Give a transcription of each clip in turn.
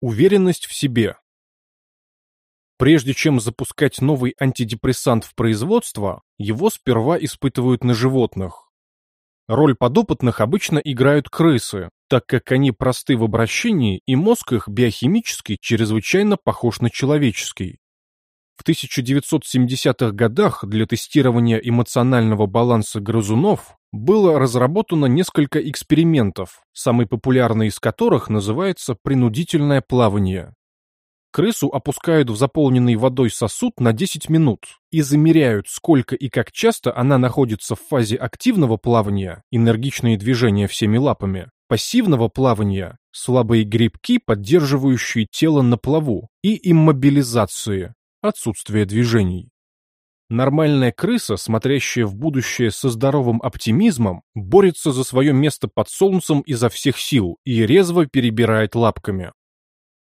Уверенность в себе. Прежде чем запускать новый антидепрессант в производство, его сперва испытывают на животных. Роль подопытных обычно играют крысы, так как они просты в обращении и мозг их биохимически чрезвычайно похож на человеческий. В 1970-х годах для тестирования эмоционального баланса грызунов было разработано несколько экспериментов, самый популярный из которых называется принудительное плавание. Крысу опускают в заполненный водой сосуд на 10 минут и замеряют, сколько и как часто она находится в фазе активного плавания, энергичные движения всеми лапами, пассивного плавания, слабые грибки, поддерживающие тело на плаву, и иммобилизации, отсутствие движений. Нормальная крыса, смотрящая в будущее со здоровым оптимизмом, борется за свое место под солнцем изо всех сил и резво перебирает лапками.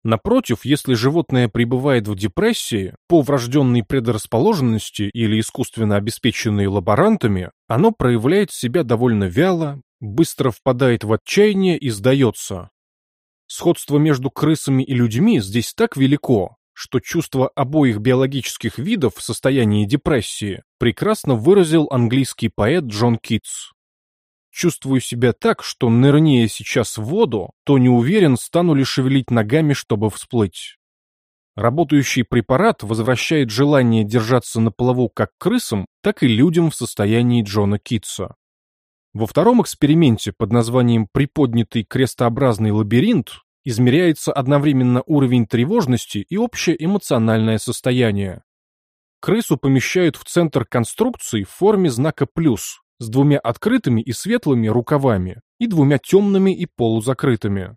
Напротив, если животное пребывает в депрессии, по врожденной предрасположенности или искусственно обеспеченной лаборантами, оно проявляет себя довольно вяло, быстро впадает в отчаяние и сдается. Сходство между крысами и людьми здесь так велико, что чувство обоих биологических видов в состоянии депрессии прекрасно выразил английский поэт Джон Китс. Чувствую себя так, что нырнее сейчас в воду, то не уверен, стану ли шевелить ногами, чтобы всплыть. Работающий препарат возвращает желание держаться на плаву как крысам, так и людям в состоянии Джона Китса. Во втором эксперименте под названием «Приподнятый крестообразный лабиринт» измеряется одновременно уровень тревожности и общее эмоциональное состояние. Крысу помещают в центр конструкции в форме знака «плюс» с двумя открытыми и светлыми рукавами и двумя темными и полузакрытыми.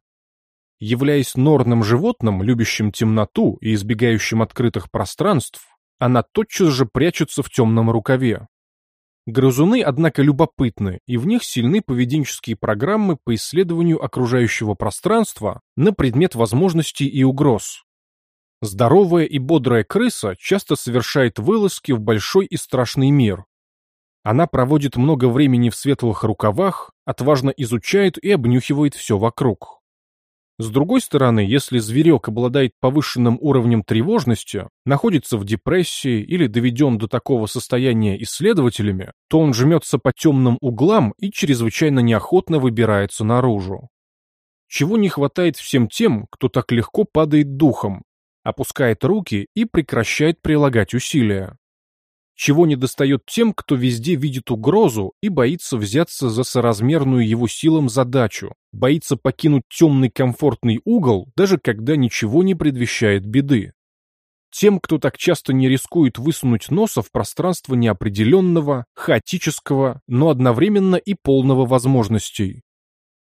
Являясь норным животным, любящим темноту и избегающим открытых пространств, она тотчас же прячется в темном рукаве. Грызуны, однако, любопытны, и в них сильны поведенческие программы по исследованию окружающего пространства на предмет возможностей и угроз. Здоровая и бодрая крыса часто совершает вылазки в большой и страшный мир. Она проводит много времени в светлых рукавах, отважно изучает и обнюхивает все вокруг. С другой стороны, если зверек обладает повышенным уровнем тревожности, находится в депрессии или доведен до такого состояния исследователями, то он жмется по темным углам и чрезвычайно неохотно выбирается наружу. Чего не хватает всем тем, кто так легко падает духом, опускает руки и прекращает прилагать усилия чего не достает тем, кто везде видит угрозу и боится взяться за соразмерную его силам задачу, боится покинуть темный комфортный угол, даже когда ничего не предвещает беды. Тем, кто так часто не рискует высунуть носа в пространство неопределенного, хаотического, но одновременно и полного возможностей.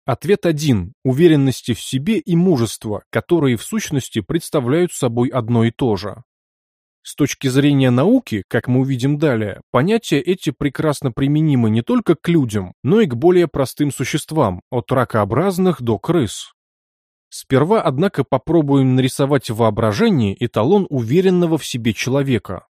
Ответ один – уверенности в себе и мужества, которые в сущности представляют собой одно и то же. С точки зрения науки, как мы увидим далее, понятия эти прекрасно применимы не только к людям, но и к более простым существам, от ракообразных до крыс. Сперва, однако, попробуем нарисовать в воображении эталон уверенного в себе человека.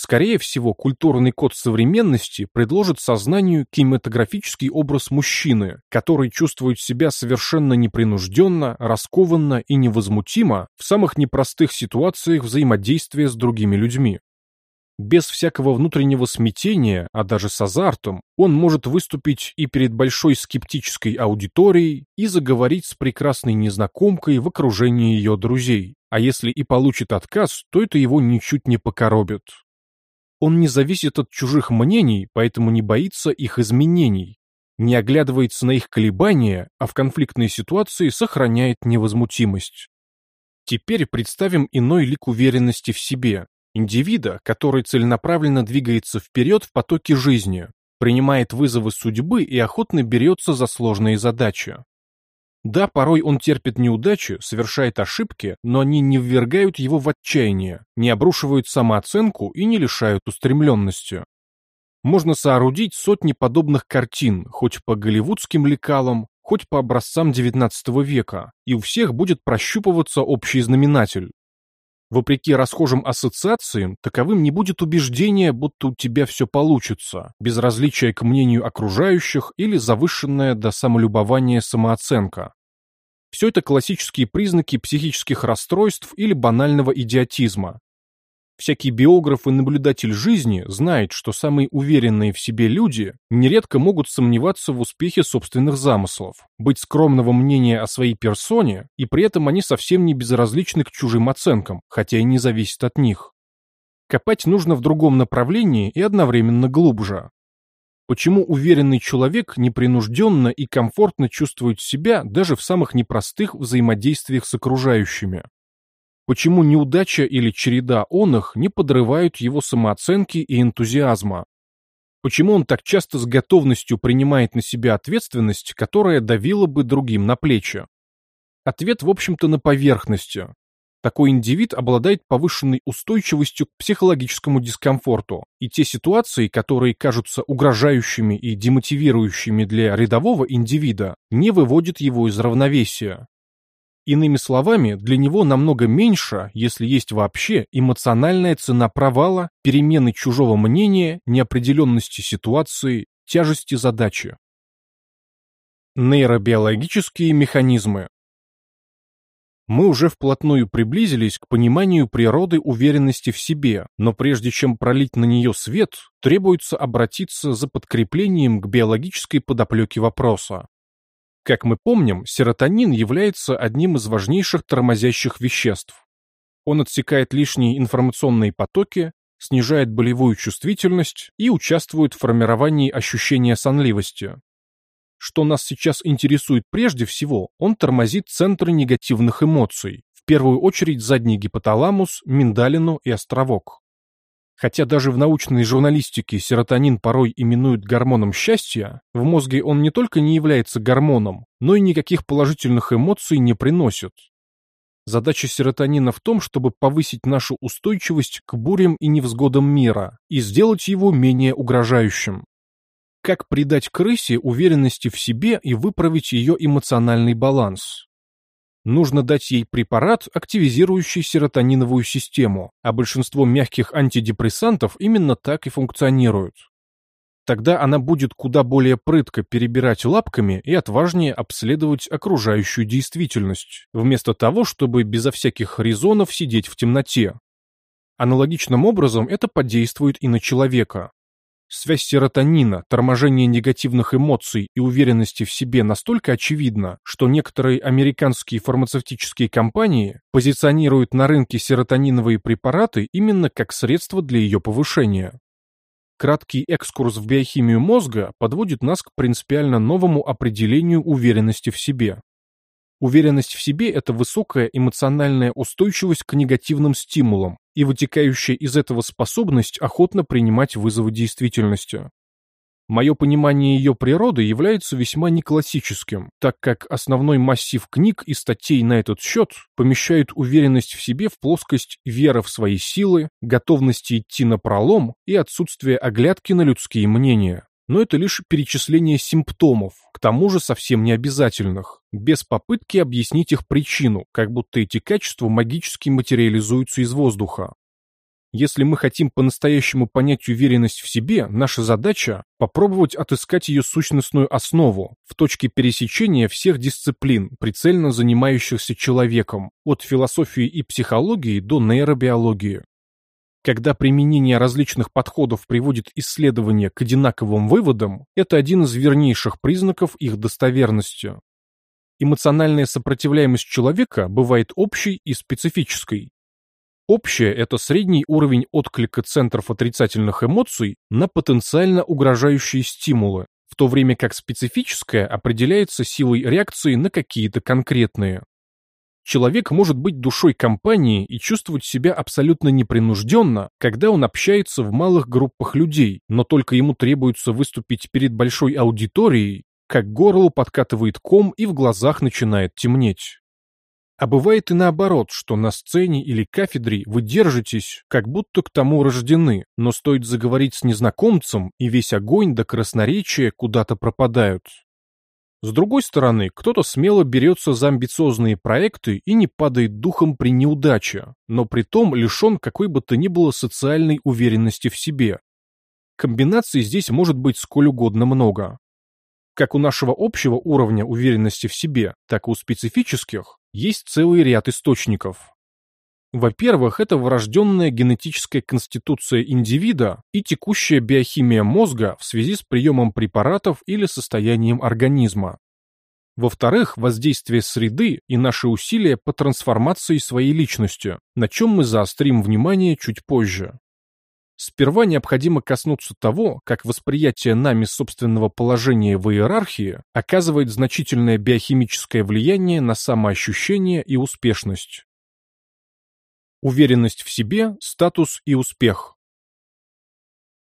Скорее всего, культурный код современности предложит сознанию кинематографический образ мужчины, который чувствует себя совершенно непринужденно, раскованно и невозмутимо в самых непростых ситуациях взаимодействия с другими людьми. Без всякого внутреннего смятения, а даже с азартом, он может выступить и перед большой скептической аудиторией и заговорить с прекрасной незнакомкой в окружении ее друзей. А если и получит отказ, то это его ничуть не покоробит. Он не зависит от чужих мнений, поэтому не боится их изменений, не оглядывается на их колебания, а в конфликтной ситуации сохраняет невозмутимость. Теперь представим иной лик уверенности в себе, индивида, который целенаправленно двигается вперед в потоке жизни, принимает вызовы судьбы и охотно берется за сложные задачи. Да, порой он терпит неудачи, совершает ошибки, но они не ввергают его в отчаяние, не обрушивают самооценку и не лишают устремленности. Можно соорудить сотни подобных картин, хоть по голливудским лекалам, хоть по образцам XIX века, и у всех будет прощупываться общий знаменатель. Вопреки расхожим ассоциациям, таковым не будет убеждения, будто у тебя все получится, безразличие к мнению окружающих или завышенная до самолюбования самооценка. Все это классические признаки психических расстройств или банального идиотизма. Всякий биограф и наблюдатель жизни знает, что самые уверенные в себе люди нередко могут сомневаться в успехе собственных замыслов, быть скромного мнения о своей персоне, и при этом они совсем не безразличны к чужим оценкам, хотя и не зависят от них. Копать нужно в другом направлении и одновременно глубже. Почему уверенный человек непринужденно и комфортно чувствует себя даже в самых непростых взаимодействиях с окружающими? Почему неудача или череда он их не подрывают его самооценки и энтузиазма? Почему он так часто с готовностью принимает на себя ответственность, которая давила бы другим на плечи? Ответ, в общем-то, на поверхности. Такой индивид обладает повышенной устойчивостью к психологическому дискомфорту, и те ситуации, которые кажутся угрожающими и демотивирующими для рядового индивида, не выводят его из равновесия. Иными словами, для него намного меньше, если есть вообще, эмоциональная цена провала, перемены чужого мнения, неопределенности ситуации, тяжести задачи. Нейробиологические механизмы мы уже вплотную приблизились к пониманию природы уверенности в себе, но прежде чем пролить на нее свет, требуется обратиться за подкреплением к биологической подоплеке вопроса. Как мы помним, серотонин является одним из важнейших тормозящих веществ. Он отсекает лишние информационные потоки, снижает болевую чувствительность и участвует в формировании ощущения сонливости. Что нас сейчас интересует прежде всего, он тормозит центры негативных эмоций, в первую очередь задний гипоталамус, миндалину и островок. Хотя даже в научной журналистике серотонин порой именуют гормоном счастья, в мозге он не только не является гормоном, но и никаких положительных эмоций не приносит. Задача серотонина в том, чтобы повысить нашу устойчивость к бурям и невзгодам мира и сделать его менее угрожающим. Как придать крысе уверенности в себе и выправить ее эмоциональный баланс? Нужно дать ей препарат, активизирующий серотониновую систему, а большинство мягких антидепрессантов именно так и функционируют. Тогда она будет куда более прытко перебирать лапками и отважнее обследовать окружающую действительность, вместо того, чтобы безо всяких резонов сидеть в темноте. Аналогичным образом это подействует и на человека. Связь серотонина, торможения негативных эмоций и уверенности в себе настолько очевидна, что некоторые американские фармацевтические компании позиционируют на рынке серотониновые препараты именно как средство для ее повышения. Краткий экскурс в биохимию мозга подводит нас к принципиально новому определению уверенности в себе. Уверенность в себе – это высокая эмоциональная устойчивость к негативным стимулам и вытекающая из этого способность охотно принимать вызовы действительности. Мое понимание ее природы является весьма неклассическим, так как основной массив книг и статей на этот счет помещают уверенность в себе в плоскость веры в свои силы, готовности идти на пролом и отсутствие оглядки на людские мнения но это лишь перечисление симптомов, к тому же совсем не обязательных, без попытки объяснить их причину, как будто эти качества магически материализуются из воздуха. Если мы хотим по-настоящему понять уверенность в себе, наша задача – попробовать отыскать ее сущностную основу в точке пересечения всех дисциплин, прицельно занимающихся человеком, от философии и психологии до нейробиологии. Когда применение различных подходов приводит исследования к одинаковым выводам, это один из вернейших признаков их достоверности. Эмоциональная сопротивляемость человека бывает общей и специфической. Общая – это средний уровень отклика центров отрицательных эмоций на потенциально угрожающие стимулы, в то время как специфическая определяется силой реакции на какие-то конкретные. Человек может быть душой компании и чувствовать себя абсолютно непринужденно, когда он общается в малых группах людей, но только ему требуется выступить перед большой аудиторией, как горло подкатывает ком и в глазах начинает темнеть. А бывает и наоборот, что на сцене или кафедре вы держитесь, как будто к тому рождены, но стоит заговорить с незнакомцем, и весь огонь до красноречия куда-то пропадают. С другой стороны, кто-то смело берется за амбициозные проекты и не падает духом при неудаче, но при том лишен какой бы то ни было социальной уверенности в себе. Комбинаций здесь может быть сколь угодно много. Как у нашего общего уровня уверенности в себе, так и у специфических есть целый ряд источников. Во-первых, это врожденная генетическая конституция индивида и текущая биохимия мозга в связи с приемом препаратов или состоянием организма. Во-вторых, воздействие среды и наши усилия по трансформации своей личности, на чем мы заострим внимание чуть позже. Сперва необходимо коснуться того, как восприятие нами собственного положения в иерархии оказывает значительное биохимическое влияние на самоощущение и успешность. Уверенность в себе, статус и успех.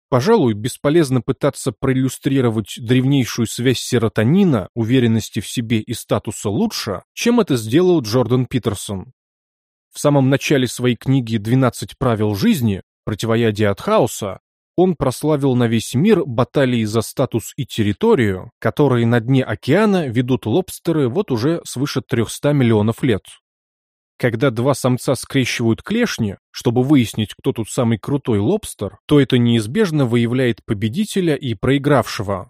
Пожалуй, бесполезно пытаться проиллюстрировать древнейшую связь серотонина, уверенности в себе и статуса лучше, чем это сделал Джордан Питерсон. В самом начале своей книги «12 правил жизни» противоядие от хаоса, он прославил на весь мир баталии за статус и территорию, которые на дне океана ведут лобстеры вот уже свыше 300 миллионов лет. Когда два самца скрещивают клешни, чтобы выяснить, кто тут самый крутой лобстер, то это неизбежно выявляет победителя и проигравшего.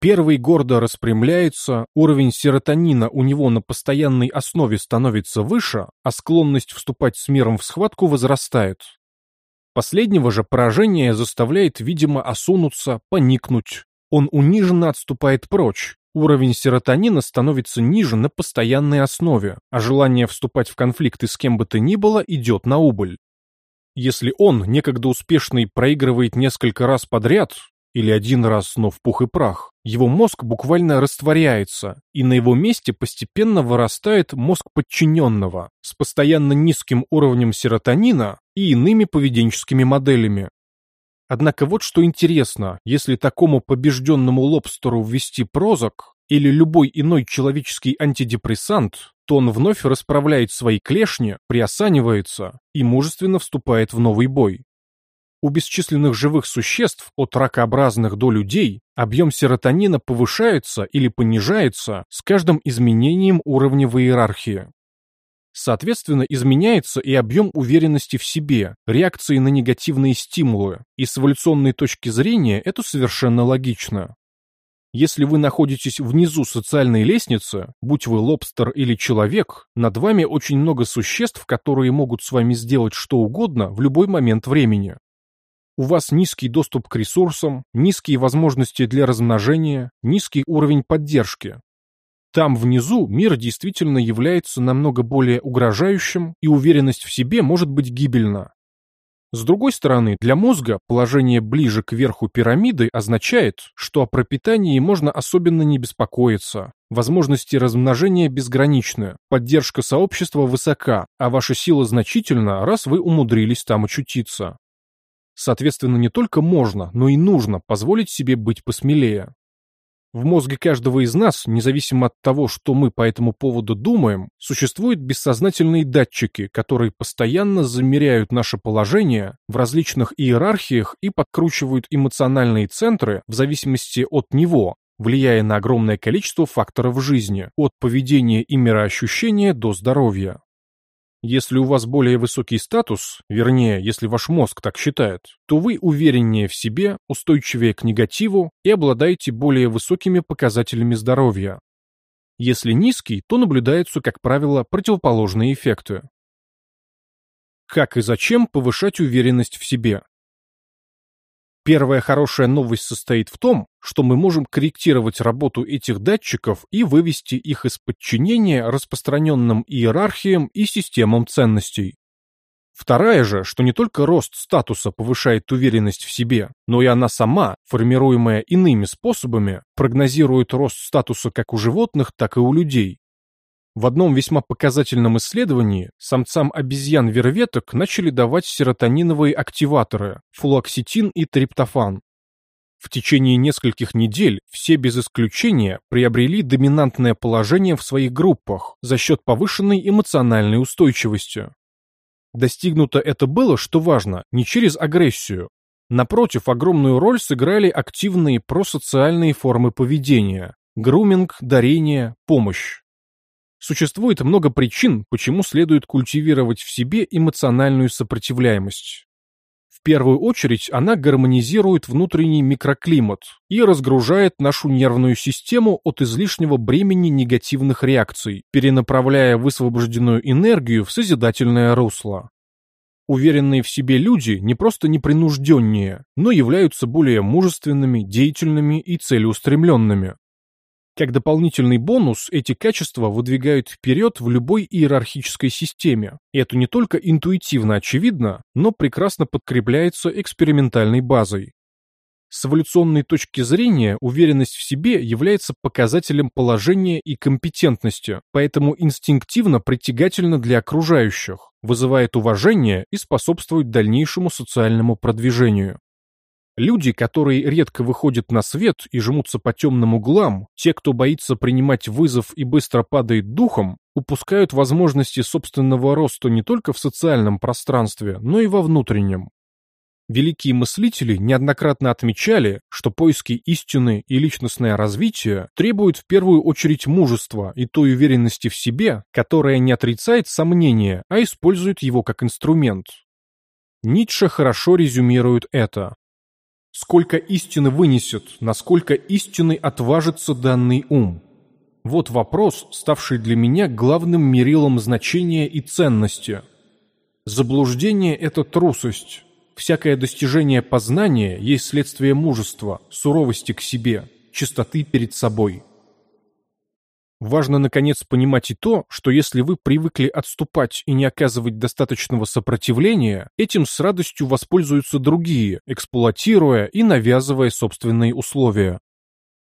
Первый гордо распрямляется, уровень серотонина у него на постоянной основе становится выше, а склонность вступать с миром в схватку возрастает. Последнего же поражение заставляет, видимо, осунуться, поникнуть. Он униженно отступает прочь. Уровень серотонина становится ниже на постоянной основе, а желание вступать в конфликты с кем бы то ни было идет на убыль. Если он, некогда успешный, проигрывает несколько раз подряд, или один раз, но в пух и прах, его мозг буквально растворяется, и на его месте постепенно вырастает мозг подчиненного с постоянно низким уровнем серотонина и иными поведенческими моделями. Однако вот что интересно, если такому побежденному лобстеру ввести прозок или любой иной человеческий антидепрессант, то он вновь расправляет свои клешни, приосанивается и мужественно вступает в новый бой. У бесчисленных живых существ, от ракообразных до людей, объем серотонина повышается или понижается с каждым изменением уровня в иерархии. Соответственно, изменяется и объем уверенности в себе, реакции на негативные стимулы, и с эволюционной точки зрения это совершенно логично. Если вы находитесь внизу социальной лестницы, будь вы лобстер или человек, над вами очень много существ, которые могут с вами сделать что угодно в любой момент времени. У вас низкий доступ к ресурсам, низкие возможности для размножения, низкий уровень поддержки. Там внизу мир действительно является намного более угрожающим, и уверенность в себе может быть гибельна. С другой стороны, для мозга положение ближе к верху пирамиды означает, что о пропитании можно особенно не беспокоиться. Возможности размножения безграничны, поддержка сообщества высока, а ваша сила значительна, раз вы умудрились там очутиться. Соответственно, не только можно, но и нужно позволить себе быть посмелее. В мозге каждого из нас, независимо от того, что мы по этому поводу думаем, существуют бессознательные датчики, которые постоянно замеряют наше положение в различных иерархиях и подкручивают эмоциональные центры в зависимости от него, влияя на огромное количество факторов жизни, от поведения и мироощущения до здоровья. Если у вас более высокий статус, вернее, если ваш мозг так считает, то вы увереннее в себе, устойчивее к негативу и обладаете более высокими показателями здоровья. Если низкий, то наблюдаются, как правило, противоположные эффекты. Как и зачем повышать уверенность в себе? Первая хорошая новость состоит в том, что мы можем корректировать работу этих датчиков и вывести их из подчинения распространенным иерархиям и системам ценностей. Вторая же, что не только рост статуса повышает уверенность в себе, но и она сама, формируемая иными способами, прогнозирует рост статуса как у животных, так и у людей. В одном весьма показательном исследовании самцам обезьян-верветок начали давать серотониновые активаторы – флуоксетин и триптофан. В течение нескольких недель все без исключения приобрели доминантное положение в своих группах за счет повышенной эмоциональной устойчивости. Достигнуто это было, что важно, не через агрессию. Напротив, огромную роль сыграли активные просоциальные формы поведения – груминг, дарение, помощь. Существует много причин, почему следует культивировать в себе эмоциональную сопротивляемость. В первую очередь она гармонизирует внутренний микроклимат и разгружает нашу нервную систему от излишнего бремени негативных реакций, перенаправляя высвобожденную энергию в созидательное русло. Уверенные в себе люди не просто непринужденнее, но являются более мужественными, деятельными и целеустремленными. Как дополнительный бонус эти качества выдвигают вперед в любой иерархической системе. И это не только интуитивно очевидно, но прекрасно подкрепляется экспериментальной базой. С эволюционной точки зрения уверенность в себе является показателем положения и компетентности, поэтому инстинктивно притягательна для окружающих, вызывает уважение и способствует дальнейшему социальному продвижению. Люди, которые редко выходят на свет и жмутся по темным углам, те, кто боится принимать вызов и быстро падает духом, упускают возможности собственного роста не только в социальном пространстве, но и во внутреннем. Великие мыслители неоднократно отмечали, что поиски истины и личностное развитие требуют в первую очередь мужества и той уверенности в себе, которая не отрицает сомнения, а использует его как инструмент. Ницше хорошо резюмирует это. Сколько истины вынесет, насколько истины отважится данный ум. Вот вопрос, ставший для меня главным мерилом значения и ценности. Заблуждение – это трусость, Всякое достижение познания есть следствие мужества, суровости к себе, чистоты перед собой. Важно, наконец, понимать и то, что если вы привыкли отступать и не оказывать достаточного сопротивления, этим с радостью воспользуются другие, эксплуатируя и навязывая собственные условия.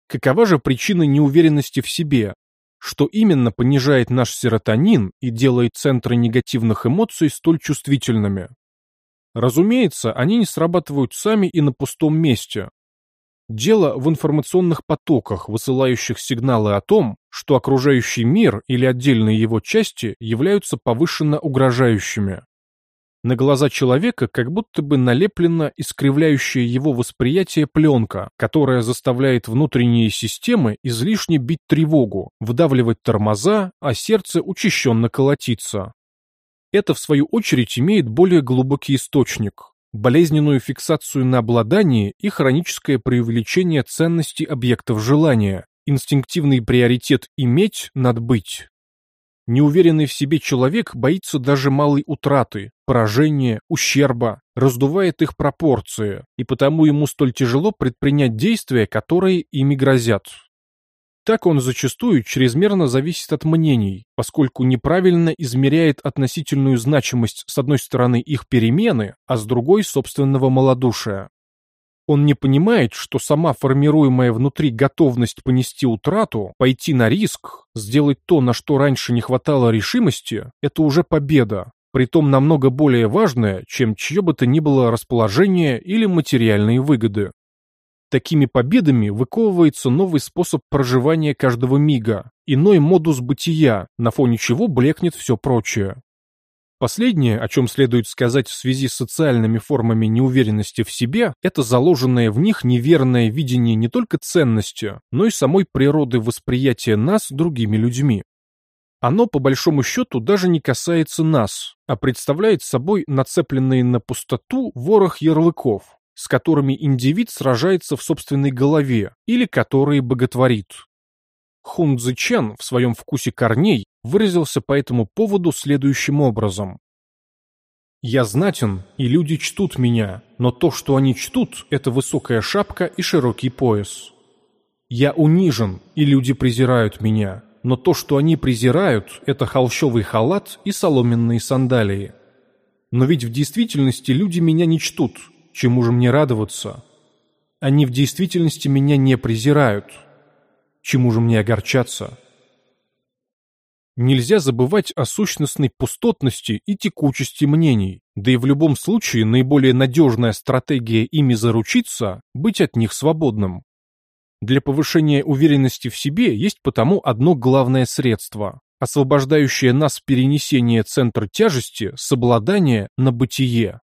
Какова же причина неуверенности в себе? Что именно понижает наш серотонин и делает центры негативных эмоций столь чувствительными? Разумеется, они не срабатывают сами и на пустом месте. Дело в информационных потоках, высылающих сигналы о том, что окружающий мир или отдельные его части являются повышенно угрожающими. На глаза человека как будто бы налеплена искривляющая его восприятие пленка, которая заставляет внутренние системы излишне бить тревогу, вдавливать тормоза, а сердце учащенно колотиться. Это, в свою очередь, имеет более глубокий источник – болезненную фиксацию на обладании и хроническое преувеличение ценности объектов желания, инстинктивный приоритет «иметь» над «быть». Неуверенный в себе человек боится даже малой утраты, поражения, ущерба, раздувает их пропорции, и потому ему столь тяжело предпринять действия, которые ими грозят. Так он зачастую чрезмерно зависит от мнений, поскольку неправильно измеряет относительную значимость с одной стороны их перемены, а с другой собственного малодушия. Он не понимает, что сама формируемая внутри готовность понести утрату, пойти на риск, сделать то, на что раньше не хватало решимости, это уже победа, притом намного более важная, чем чье бы то ни было расположение или материальные выгоды. Такими победами выковывается новый способ проживания каждого мига, иной модус бытия, на фоне чего блекнет все прочее. Последнее, о чем следует сказать в связи с социальными формами неуверенности в себе, это заложенное в них неверное видение не только ценности, но и самой природы восприятия нас другими людьми. Оно, по большому счету, даже не касается нас, а представляет собой нацепленные на пустоту ворох ярлыков, с которыми индивид сражается в собственной голове или которые боготворит. Хун Чен в своем вкусе корней выразился по этому поводу следующим образом. «Я знатен, и люди чтут меня, но то, что они чтут, это высокая шапка и широкий пояс. Я унижен, и люди презирают меня, но то, что они презирают, это холщовый халат и соломенные сандалии. Но ведь в действительности люди меня не чтут, Чему же мне радоваться? Они в действительности меня не презирают. Чему же мне огорчаться? Нельзя забывать о сущностной пустотности и текучести мнений, да и в любом случае наиболее надежная стратегия ими заручиться – быть от них свободным. Для повышения уверенности в себе есть потому одно главное средство, освобождающее нас перенесение центра тяжести с обладания на бытие.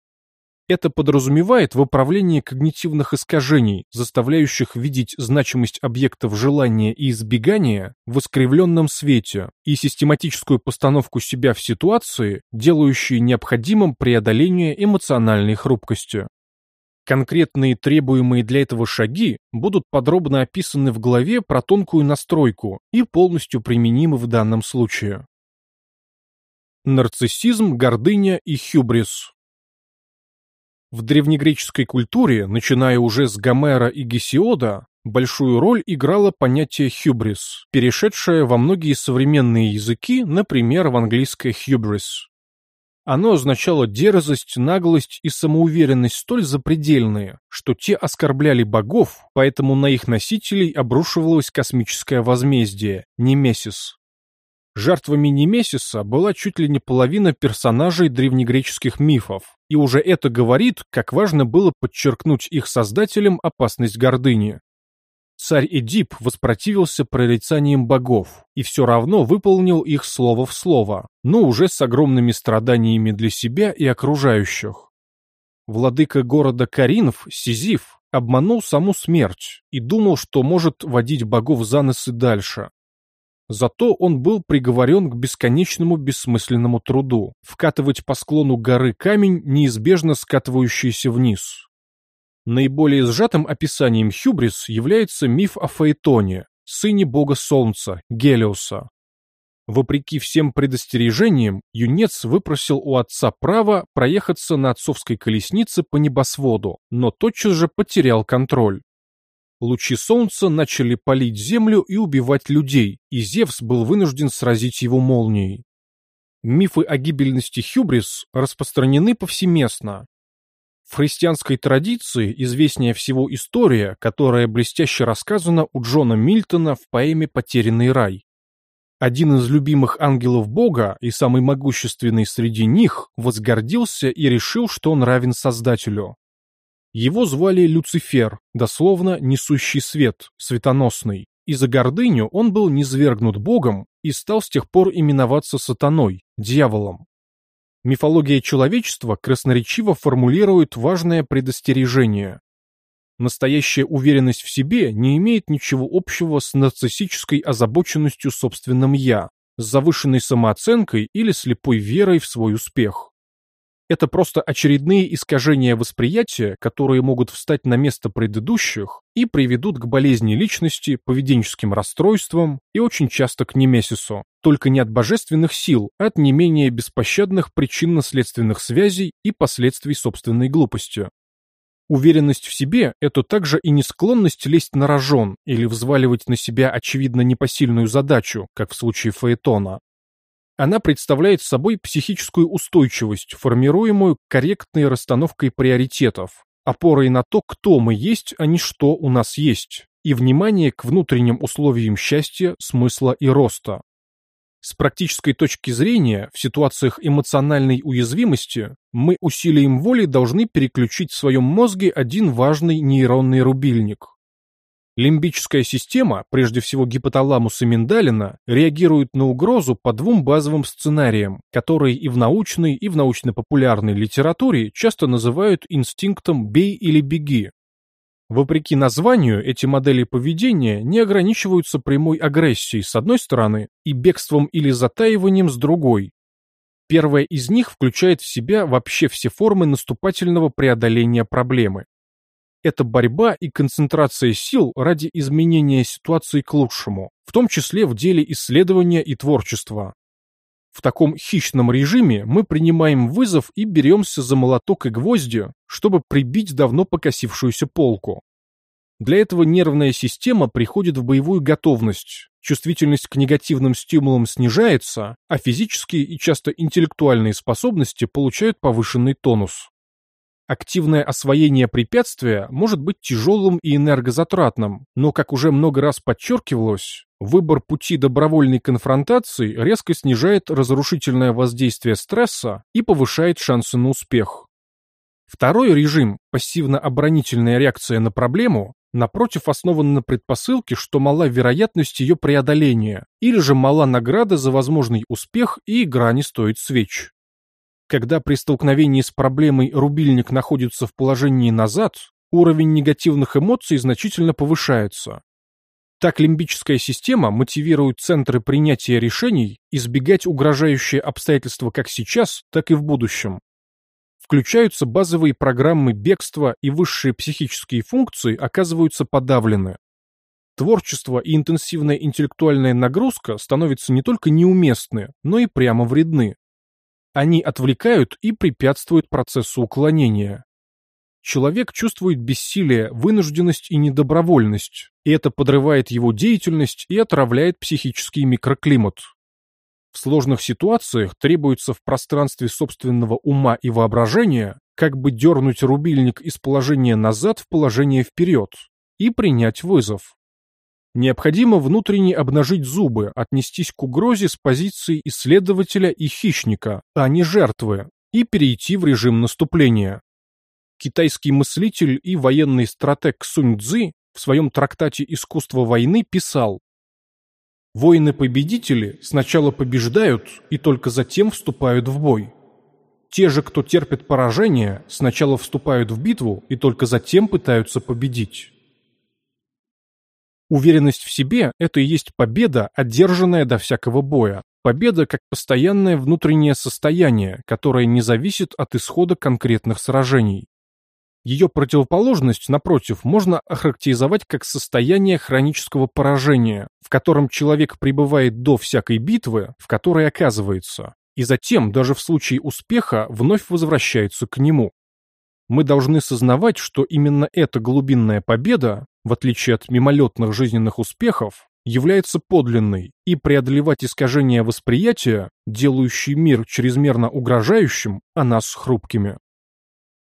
Это подразумевает выправление когнитивных искажений, заставляющих видеть значимость объектов желания и избегания в искривленном свете, и систематическую постановку себя в ситуации, делающие необходимым преодоление эмоциональной хрупкости. Конкретные требуемые для этого шаги будут подробно описаны в главе про тонкую настройку и полностью применимы в данном случае. Нарциссизм, гордыня и хюбрис В древнегреческой культуре, начиная уже с Гомера и Гесиода, большую роль играло понятие хюбрис, перешедшее во многие современные языки, например, в английское hubris. Оно означало дерзость, наглость и самоуверенность столь запредельные, что те оскорбляли богов, поэтому на их носителей обрушивалось космическое возмездие – Немесис. Жертвами Немесиса была чуть ли не половина персонажей древнегреческих мифов, и уже это говорит, как важно было подчеркнуть их создателям опасность гордыни. Царь Эдип воспротивился прорицаниям богов и все равно выполнил их слово в слово, но уже с огромными страданиями для себя и окружающих. Владыка города Каринф, Сизиф, обманул саму смерть и думал, что может водить богов за нос и дальше. Зато он был приговорен к бесконечному бессмысленному труду – вкатывать по склону горы камень, неизбежно скатывающийся вниз. Наиболее сжатым описанием хюбрис является миф о Фаэтоне, сыне бога солнца, Гелиоса. Вопреки всем предостережениям, юнец выпросил у отца право проехаться на отцовской колеснице по небосводу, но тотчас же потерял контроль. Лучи солнца начали палить землю и убивать людей, и Зевс был вынужден сразить его молнией. Мифы о гибельности Хюбрис распространены повсеместно, в христианской традиции известнее всего история, которая блестяще рассказана у Джона Мильтона в поэме «Потерянный рай». Один из любимых ангелов Бога и самый могущественный среди них возгордился и решил, что он равен Создателю. Его звали Люцифер, дословно «несущий свет», «светоносный», и за гордыню он был низвергнут Богом и стал с тех пор именоваться сатаной, дьяволом. Мифология человечества красноречиво формулирует важное предостережение. Настоящая уверенность в себе не имеет ничего общего с нарциссической озабоченностью собственным «я», с завышенной самооценкой или слепой верой в свой успех. Это просто очередные искажения восприятия, которые могут встать на место предыдущих и приведут к болезни личности, поведенческим расстройствам и очень часто к немесису. Только не от божественных сил, а от не менее беспощадных причинно-следственных связей и последствий собственной глупости. Уверенность в себе – это также и не склонность лезть на рожон или взваливать на себя очевидно непосильную задачу, как в случае Фаэтона, она представляет собой психическую устойчивость, формируемую корректной расстановкой приоритетов, опорой на то, кто мы есть, а не что у нас есть, и внимание к внутренним условиям счастья, смысла и роста. С практической точки зрения, в ситуациях эмоциональной уязвимости мы усилием воли должны переключить в своем мозге один важный нейронный рубильник Лимбическая система, прежде всего гипоталамус и миндалина, реагирует на угрозу по двум базовым сценариям, которые и в научной, и в научно-популярной литературе часто называют инстинктом «бей или беги». Вопреки названию, эти модели поведения не ограничиваются прямой агрессией с одной стороны и бегством или затаиванием с другой. Первая из них включает в себя вообще все формы наступательного преодоления проблемы это борьба и концентрация сил ради изменения ситуации к лучшему, в том числе в деле исследования и творчества. В таком хищном режиме мы принимаем вызов и беремся за молоток и гвозди, чтобы прибить давно покосившуюся полку. Для этого нервная система приходит в боевую готовность, чувствительность к негативным стимулам снижается, а физические и часто интеллектуальные способности получают повышенный тонус. Активное освоение препятствия может быть тяжелым и энергозатратным, но, как уже много раз подчеркивалось, выбор пути добровольной конфронтации резко снижает разрушительное воздействие стресса и повышает шансы на успех. Второй режим, пассивно-оборонительная реакция на проблему, напротив основан на предпосылке, что мала вероятность ее преодоления, или же мала награда за возможный успех и игра не стоит свеч. Когда при столкновении с проблемой рубильник находится в положении назад, уровень негативных эмоций значительно повышается. Так лимбическая система мотивирует центры принятия решений избегать угрожающие обстоятельства как сейчас, так и в будущем. Включаются базовые программы бегства и высшие психические функции оказываются подавлены. Творчество и интенсивная интеллектуальная нагрузка становятся не только неуместны, но и прямо вредны. Они отвлекают и препятствуют процессу уклонения. Человек чувствует бессилие, вынужденность и недобровольность, и это подрывает его деятельность и отравляет психический микроклимат. В сложных ситуациях требуется в пространстве собственного ума и воображения как бы дернуть рубильник из положения назад в положение вперед и принять вызов. Необходимо внутренне обнажить зубы, отнестись к угрозе с позиции исследователя и хищника, а не жертвы, и перейти в режим наступления. Китайский мыслитель и военный стратег Сунь Цзы в своем трактате «Искусство войны» писал Воины-победители сначала побеждают и только затем вступают в бой. Те же, кто терпит поражение, сначала вступают в битву и только затем пытаются победить. Уверенность в себе – это и есть победа, одержанная до всякого боя. Победа как постоянное внутреннее состояние, которое не зависит от исхода конкретных сражений. Ее противоположность, напротив, можно охарактеризовать как состояние хронического поражения, в котором человек пребывает до всякой битвы, в которой оказывается, и затем, даже в случае успеха, вновь возвращается к нему. Мы должны сознавать, что именно эта глубинная победа, в отличие от мимолетных жизненных успехов, является подлинной, и преодолевать искажения восприятия, делающие мир чрезмерно угрожающим, а нас хрупкими.